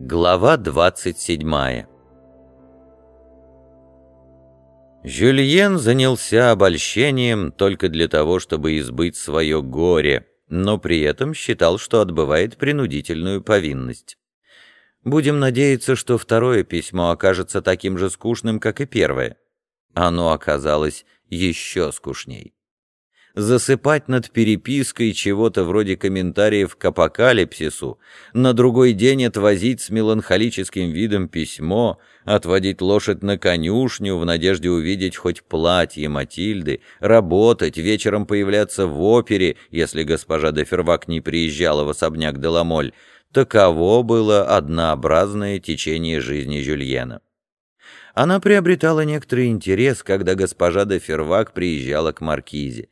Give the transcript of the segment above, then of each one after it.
Глава 27 Жюльен занялся обольщением только для того, чтобы избыть свое горе, но при этом считал, что отбывает принудительную повинность. Будем надеяться, что второе письмо окажется таким же скучным, как и первое. Оно оказалось еще скучней засыпать над перепиской чего-то вроде комментариев к апокалипсису, на другой день отвозить с меланхолическим видом письмо, отводить лошадь на конюшню в надежде увидеть хоть платье Матильды, работать, вечером появляться в опере, если госпожа де Фервак не приезжала в особняк Деламоль, таково было однообразное течение жизни Жюльена. Она приобретала некоторый интерес, когда госпожа де Фервак приезжала к Маркизе.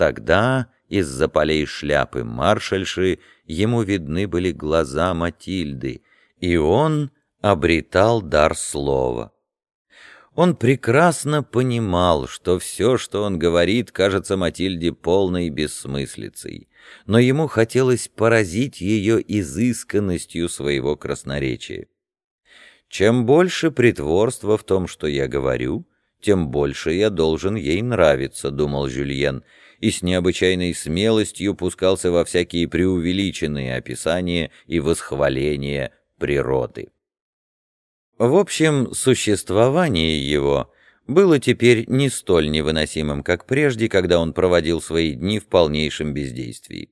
Тогда из-за полей шляпы маршальши ему видны были глаза Матильды, и он обретал дар слова. Он прекрасно понимал, что все, что он говорит, кажется Матильде полной бессмыслицей, но ему хотелось поразить ее изысканностью своего красноречия. Чем больше притворства в том, что я говорю, тем больше я должен ей нравиться, думал Жюльен, и с необычайной смелостью пускался во всякие преувеличенные описания и восхваления природы. В общем, существование его было теперь не столь невыносимым, как прежде, когда он проводил свои дни в полнейшем бездействии.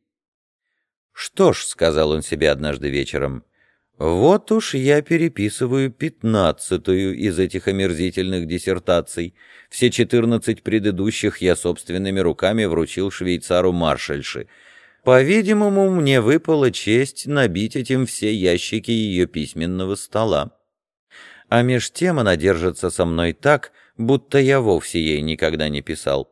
«Что ж», — сказал он себе однажды вечером, вот уж я переписываю пятнадцатую из этих омерзительных диссертаций. Все четырнадцать предыдущих я собственными руками вручил швейцару маршальши. По-видимому, мне выпала честь набить этим все ящики ее письменного стола. А меж тем она держится со мной так, будто я вовсе ей никогда не писал.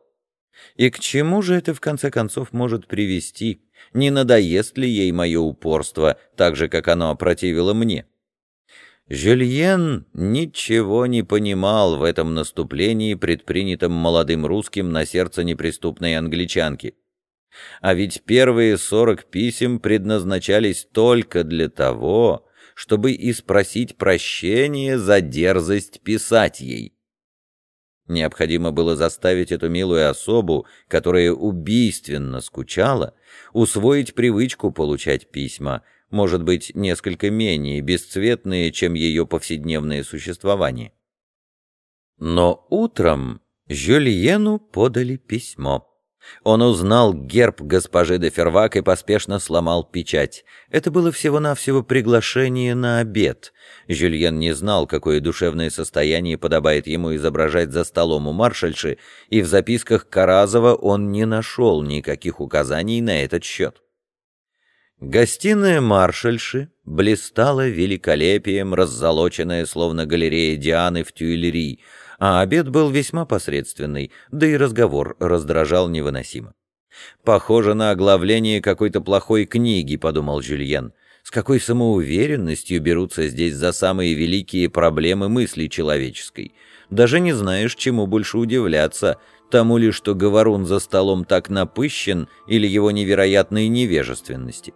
И к чему же это в конце концов может привести? не надоест ли ей мое упорство, так же, как оно опротивило мне. Жюльен ничего не понимал в этом наступлении, предпринятом молодым русским на сердце неприступной англичанки. А ведь первые сорок писем предназначались только для того, чтобы и спросить прощения за дерзость писать ей. Необходимо было заставить эту милую особу, которая убийственно скучала, усвоить привычку получать письма, может быть, несколько менее бесцветные, чем ее повседневное существование. Но утром Жюльену подали письмо. Он узнал герб госпожи де Фервак и поспешно сломал печать. Это было всего-навсего приглашение на обед. Жюльен не знал, какое душевное состояние подобает ему изображать за столом у маршальши, и в записках Каразова он не нашел никаких указаний на этот счет. Гостиная маршальши блистала великолепием, раззолоченная, словно галерея Дианы в Тюильри, а обед был весьма посредственный, да и разговор раздражал невыносимо. «Похоже на оглавление какой-то плохой книги», — подумал Жюльен. «С какой самоуверенностью берутся здесь за самые великие проблемы мысли человеческой. Даже не знаешь, чему больше удивляться, тому ли, что говорун за столом так напыщен, или его невероятной невежественности».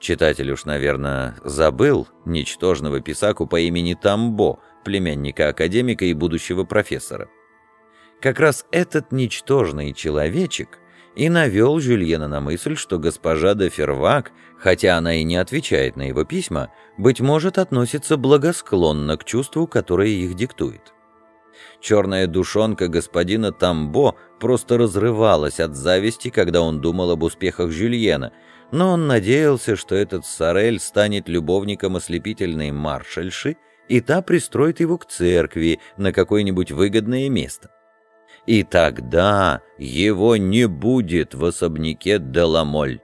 Читатель уж, наверное, забыл ничтожного писаку по имени Тамбо, племянника академика и будущего профессора. Как раз этот ничтожный человечек и навел Жюльена на мысль, что госпожа де Фервак, хотя она и не отвечает на его письма, быть может, относится благосклонно к чувству, которое их диктует. Черная душонка господина Тамбо просто разрывалась от зависти, когда он думал об успехах Жюльена, но он надеялся, что этот Сорель станет любовником ослепительной маршальши и та пристроит его к церкви на какое-нибудь выгодное место. И тогда его не будет в особняке Деламоль.